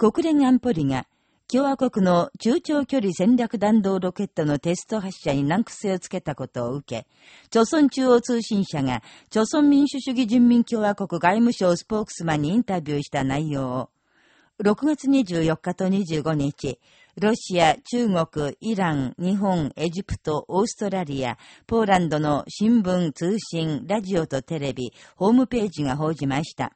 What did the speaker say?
国連安保理が共和国の中長距離戦略弾道ロケットのテスト発射に難癖をつけたことを受け、朝鮮中央通信社が、朝鮮民主主義人民共和国外務省スポークスマンにインタビューした内容を、6月24日と25日、ロシア、中国、イラン、日本、エジプト、オーストラリア、ポーランドの新聞、通信、ラジオとテレビ、ホームページが報じました。